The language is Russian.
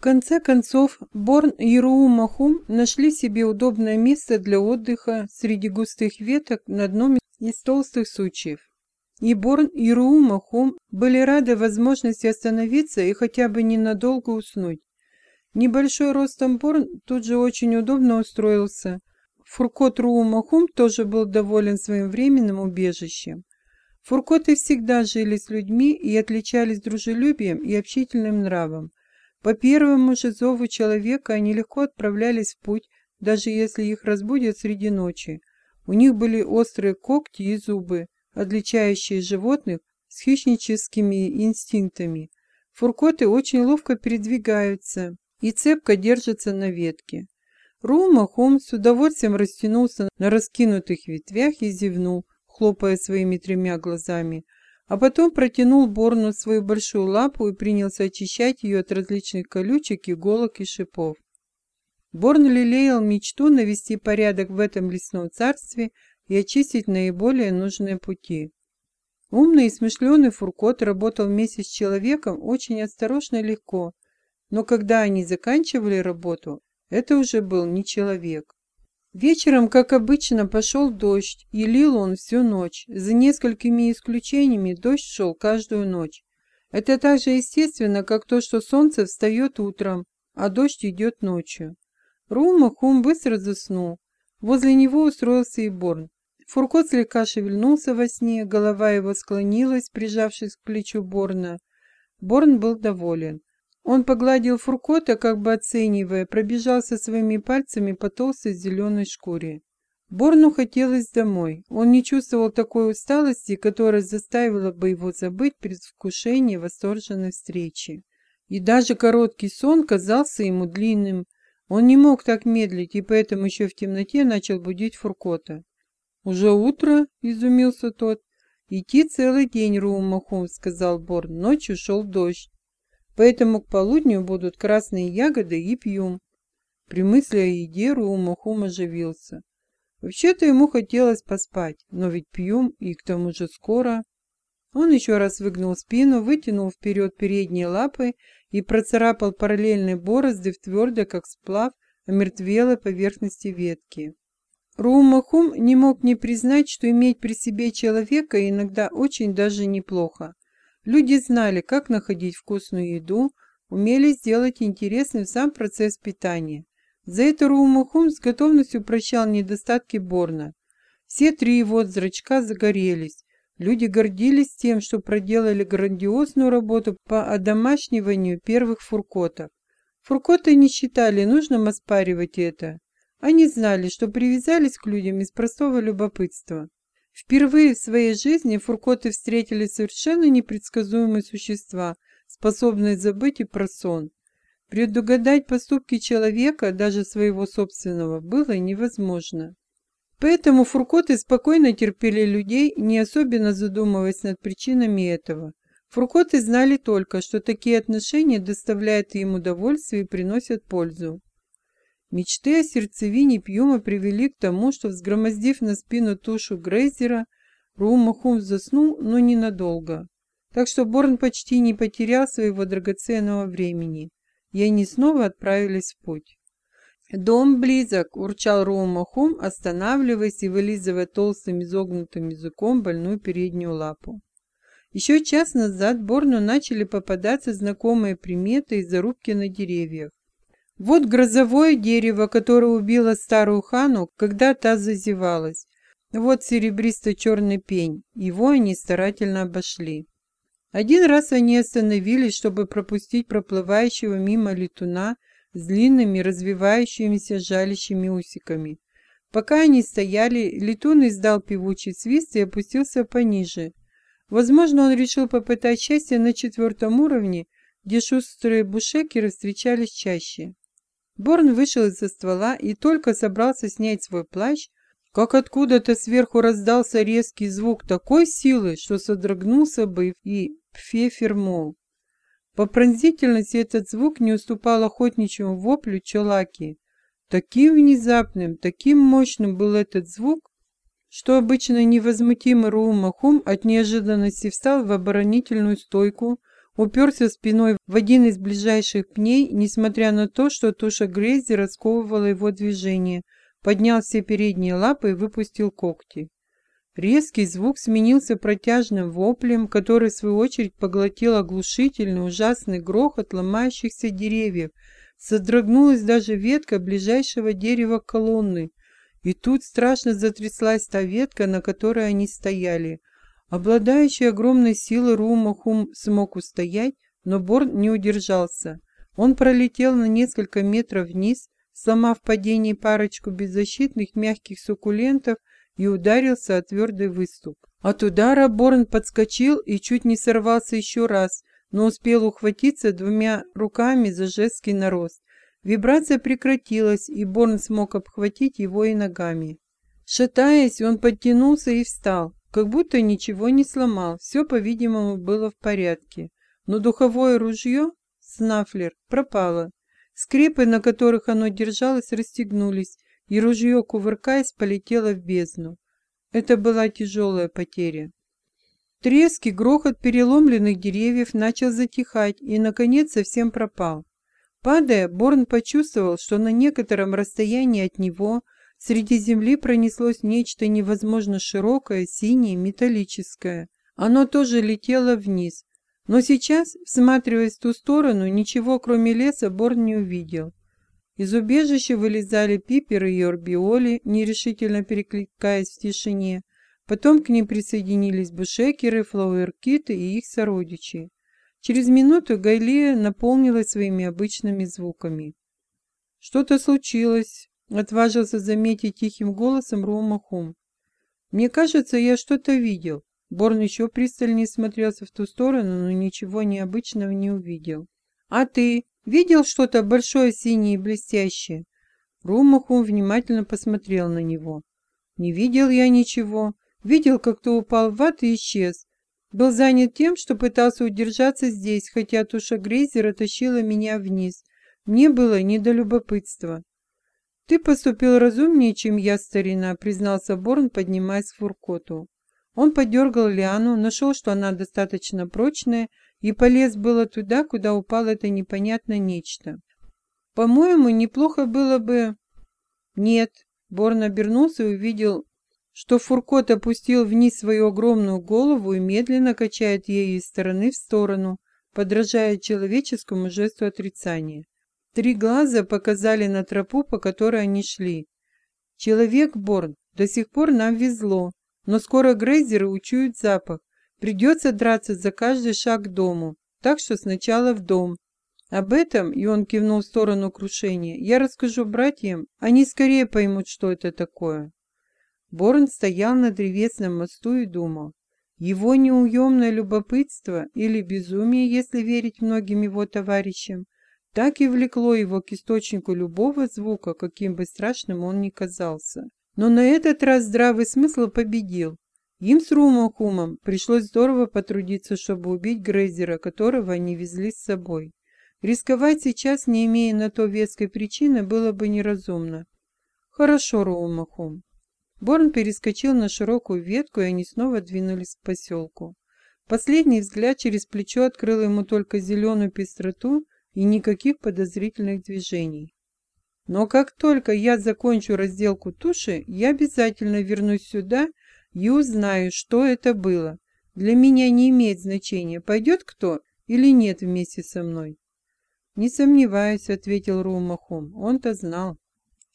В конце концов, Борн и Руумахум нашли себе удобное место для отдыха среди густых веток на одном из толстых сучьев. И Борн, и Руумахум были рады возможности остановиться и хотя бы ненадолго уснуть. Небольшой ростом Борн тут же очень удобно устроился. Фуркот Руумахум тоже был доволен своим временным убежищем. Фуркоты всегда жили с людьми и отличались дружелюбием и общительным нравом. По первому же зову человека они легко отправлялись в путь, даже если их разбудят среди ночи. У них были острые когти и зубы, отличающие животных с хищническими инстинктами. Фуркоты очень ловко передвигаются и цепко держатся на ветке. Рума Хом с удовольствием растянулся на раскинутых ветвях и зевнул, хлопая своими тремя глазами – а потом протянул Борну свою большую лапу и принялся очищать ее от различных колючек, иголок и шипов. Борн лелеял мечту навести порядок в этом лесном царстве и очистить наиболее нужные пути. Умный и смышленый Фуркот работал вместе с человеком очень осторожно и легко, но когда они заканчивали работу, это уже был не человек. Вечером, как обычно, пошел дождь, и лил он всю ночь. За несколькими исключениями дождь шел каждую ночь. Это так же естественно, как то, что солнце встает утром, а дождь идет ночью. Рума-Хум быстро заснул. Возле него устроился и Борн. Фуркот слегка шевельнулся во сне, голова его склонилась, прижавшись к плечу Борна. Борн был доволен. Он погладил Фуркота, как бы оценивая, пробежался своими пальцами по толстой зеленой шкуре. Борну хотелось домой. Он не чувствовал такой усталости, которая заставила бы его забыть предвкушение восторженной встречи. И даже короткий сон казался ему длинным. Он не мог так медлить, и поэтому еще в темноте начал будить Фуркота. «Уже утро?» — изумился тот. «Идти целый день, Руумахум», — сказал Борн. Ночью шел дождь. Поэтому к полудню будут красные ягоды и пьем. При мысли о еде Руумахум оживился. Вообще-то ему хотелось поспать, но ведь пьем и к тому же скоро. Он еще раз выгнул спину, вытянул вперед передние лапы и процарапал параллельные борозды в твердо, как сплав, омертвелой поверхности ветки. Руумахум не мог не признать, что иметь при себе человека иногда очень даже неплохо. Люди знали, как находить вкусную еду, умели сделать интересным сам процесс питания. За это Руумахум с готовностью прощал недостатки Борна. Все три его зрачка загорелись. Люди гордились тем, что проделали грандиозную работу по одомашниванию первых фуркотов. Фуркоты не считали нужным оспаривать это. Они знали, что привязались к людям из простого любопытства. Впервые в своей жизни фуркоты встретили совершенно непредсказуемые существа, способные забыть и про сон. Предугадать поступки человека, даже своего собственного, было невозможно. Поэтому фуркоты спокойно терпели людей, не особенно задумываясь над причинами этого. Фуркоты знали только, что такие отношения доставляют им удовольствие и приносят пользу. Мечты о сердцевине Пьюма привели к тому, что, взгромоздив на спину тушу Грейзера, Руумахум заснул, но ненадолго. Так что Борн почти не потерял своего драгоценного времени, и они снова отправились в путь. «Дом близок!» – урчал Роумахум, останавливаясь и вылизывая толстым изогнутым языком больную переднюю лапу. Еще час назад Борну начали попадаться знакомые приметы и зарубки на деревьях. Вот грозовое дерево, которое убило старую хану, когда та зазевалась. Вот серебристо-черный пень. Его они старательно обошли. Один раз они остановились, чтобы пропустить проплывающего мимо летуна с длинными развивающимися жалящими усиками. Пока они стояли, летун издал певучий свист и опустился пониже. Возможно, он решил попытать счастье на четвертом уровне, где шустрые бушекеры встречались чаще. Борн вышел из-за ствола и только собрался снять свой плащ, как откуда-то сверху раздался резкий звук такой силы, что содрогнулся бы и Пфефермол. По пронзительности этот звук не уступал охотничьему воплю Чолаки. Таким внезапным, таким мощным был этот звук, что обычно невозмутимый Руумахум от неожиданности встал в оборонительную стойку, уперся спиной в один из ближайших пней, несмотря на то, что туша Грейзи расковывала его движение, поднял все передние лапы и выпустил когти. Резкий звук сменился протяжным воплем, который в свою очередь поглотил оглушительный ужасный грохот ломающихся деревьев. Содрогнулась даже ветка ближайшего дерева колонны, и тут страшно затряслась та ветка, на которой они стояли. Обладающий огромной силой Румахум смог устоять, но Борн не удержался. Он пролетел на несколько метров вниз, сломав в падении парочку беззащитных мягких суккулентов и ударился о твердый выступ. От удара Борн подскочил и чуть не сорвался еще раз, но успел ухватиться двумя руками за жесткий нарост. Вибрация прекратилась, и Борн смог обхватить его и ногами. Шатаясь, он подтянулся и встал. Как будто ничего не сломал, все, по-видимому, было в порядке. Но духовое ружье, Снафлер, пропало. Скрепы, на которых оно держалось, расстегнулись, и ружье, кувыркаясь, полетело в бездну. Это была тяжелая потеря. Треск и грохот переломленных деревьев начал затихать и, наконец, совсем пропал. Падая, Борн почувствовал, что на некотором расстоянии от него – Среди земли пронеслось нечто невозможно широкое, синее, металлическое. Оно тоже летело вниз. Но сейчас, всматриваясь в ту сторону, ничего кроме леса Борн не увидел. Из убежища вылезали пиперы и орбиоли, нерешительно перекликаясь в тишине. Потом к ним присоединились бушекеры, флауэркиты и их сородичи. Через минуту Гайлия наполнилась своими обычными звуками. «Что-то случилось», Отважился заметить тихим голосом Рома Хум. «Мне кажется, я что-то видел». Борн еще пристальнее смотрелся в ту сторону, но ничего необычного не увидел. «А ты видел что-то большое, синее и блестящее?» Румахум внимательно посмотрел на него. «Не видел я ничего. Видел, как ты упал в ад и исчез. Был занят тем, что пытался удержаться здесь, хотя туша Грейзера тащила меня вниз. Мне было не до любопытства. «Ты поступил разумнее, чем я, старина», — признался Борн, поднимаясь к фуркоту. Он подергал Лиану, нашел, что она достаточно прочная, и полез было туда, куда упало это непонятное нечто. «По-моему, неплохо было бы...» «Нет», — Борн обернулся и увидел, что Фуркот опустил вниз свою огромную голову и медленно качает ею из стороны в сторону, подражая человеческому жесту отрицания. Три глаза показали на тропу, по которой они шли. Человек Борн, до сих пор нам везло, но скоро грейзеры учуют запах. Придется драться за каждый шаг к дому, так что сначала в дом. Об этом, и он кивнул в сторону крушения, я расскажу братьям, они скорее поймут, что это такое. Борн стоял на древесном мосту и думал. Его неуемное любопытство или безумие, если верить многим его товарищам, так и влекло его к источнику любого звука, каким бы страшным он ни казался. Но на этот раз здравый смысл победил. Им с Румахумом пришлось здорово потрудиться, чтобы убить Грейзера, которого они везли с собой. Рисковать сейчас, не имея на то веской причины, было бы неразумно. «Хорошо, Роумахум». Борн перескочил на широкую ветку, и они снова двинулись к поселку. Последний взгляд через плечо открыл ему только зеленую пестроту и никаких подозрительных движений. Но как только я закончу разделку туши, я обязательно вернусь сюда и узнаю, что это было. Для меня не имеет значения, пойдет кто или нет вместе со мной. «Не сомневаюсь», — ответил Румахом, — «он-то знал».